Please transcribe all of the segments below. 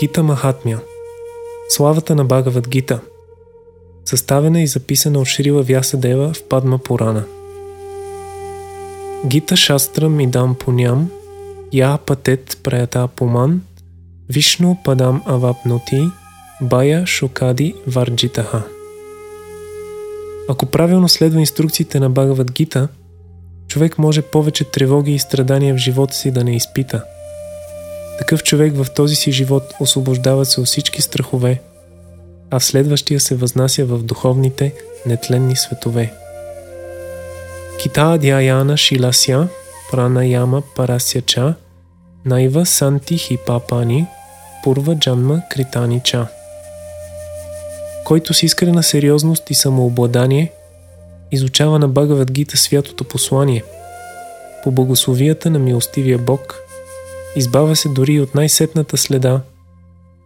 Гита Махатмя. Славата на Багават Гита. Съставена и записана от Шрила Вясадева в Падма Пурана. Гита Шастрам Идам Пуням Я Патет Праята Пуман Вишну Падам Авапноти Бая Шукади Варджитаха. Ако правилно следва инструкциите на Багават Гита, човек може повече тревоги и страдания в живота си да не изпита – такъв човек в този си живот освобождава се от всички страхове, а в следващия се възнася в духовните, нетленни светове. Кита Дяяна Шилася, Пранаяма Парасяча, Найва Санти Хипапани, Пурва Джанма Кританича. Който с искрена сериозност и самообладание изучава на Багават Гита святото послание, по благословията на милостивия Бог – Избавя се дори от най-сетната следа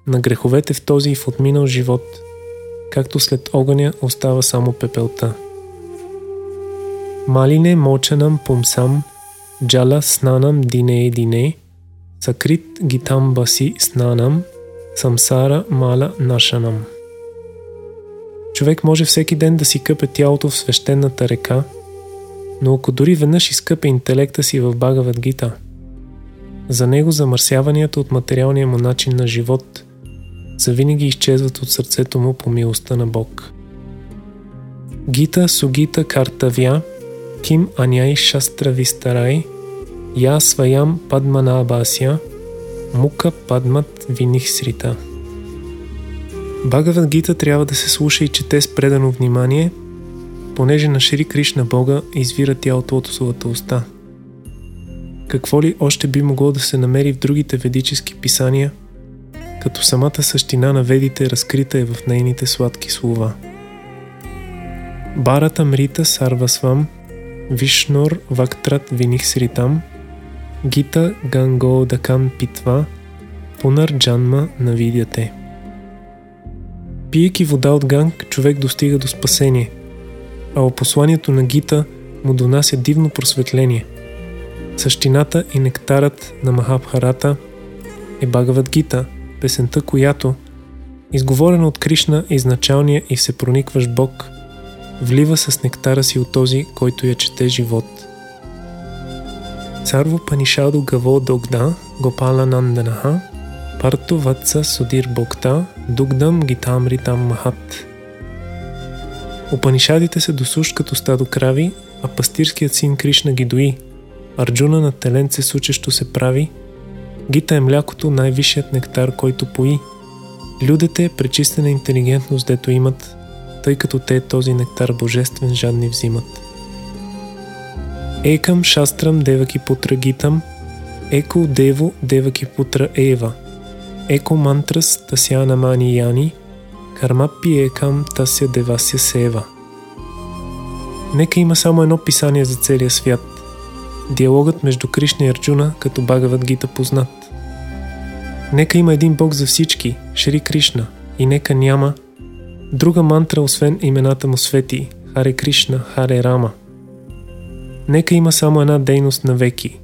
на греховете в този и в отминал живот, както след огъня остава само пепелта. Малине мочанам пумсам, джала снанам дине дине, сакрит гитам баси снанам, самсара мала нашанам. Човек може всеки ден да си къпе тялото в свещената река, но ако дори веднъж изкъпе интелекта си в Багават Гита – за него замърсяванията от материалния му начин на живот завинаги изчезват от сърцето му по милостта на Бог. Гита Сугита Картавя Ким Аняй Шастра Вистарай Я Сваям Падманабасия Мука Падмат Виних Срита Багават Гита трябва да се слуша и чете с предано внимание, понеже на Шри Кришна Бога извира тялото от своята уста – какво ли още би могло да се намери в другите ведически писания, като самата същина на ведите разкрита е в нейните сладки слова. Барата Мрита Сарвасвам, Вишнор Вактрат Виних Сритам, Гита Ганго Дакан Питва, Пунар Джанма Навидяте. Пиеки вода от Ганг, човек достига до спасение, а посланието на Гита му донася дивно просветление – Същината и нектарът на Махабхарата е Багават Гита, песента, която, изговорена от Кришна изначалния и се проникващ Бог, влива с нектара си от този, който я чете живот. Царво Панишадо Гаво Догда, Гопала Нанданаха, Парто Ватса Судир Бокта, Дугдам Гитамритам Махат. Опанишадите се досущ като стадо крави, а пастирският син Кришна ги дои – Арджуна на теленце сучещо се прави, Гита е млякото, най-висшият нектар, който пои. Людете е пречистена интелигентност, дето имат, тъй като те този нектар божествен жадни взимат. Екам шастрам деваки путра гитам, еко дево деваки путра ева, еко мантрас тасяна мани яни, кармапи екам тася девася сева. Нека има само едно писание за целия свят – Диалогът между Кришна и Арджуна като Багават Гита познат. Нека има един Бог за всички, Шри Кришна, и нека няма друга мантра, освен имената му свети, Харе Кришна, Харе Рама. Нека има само една дейност на веки.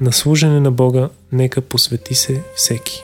На служене на Бога нека посвети се всеки.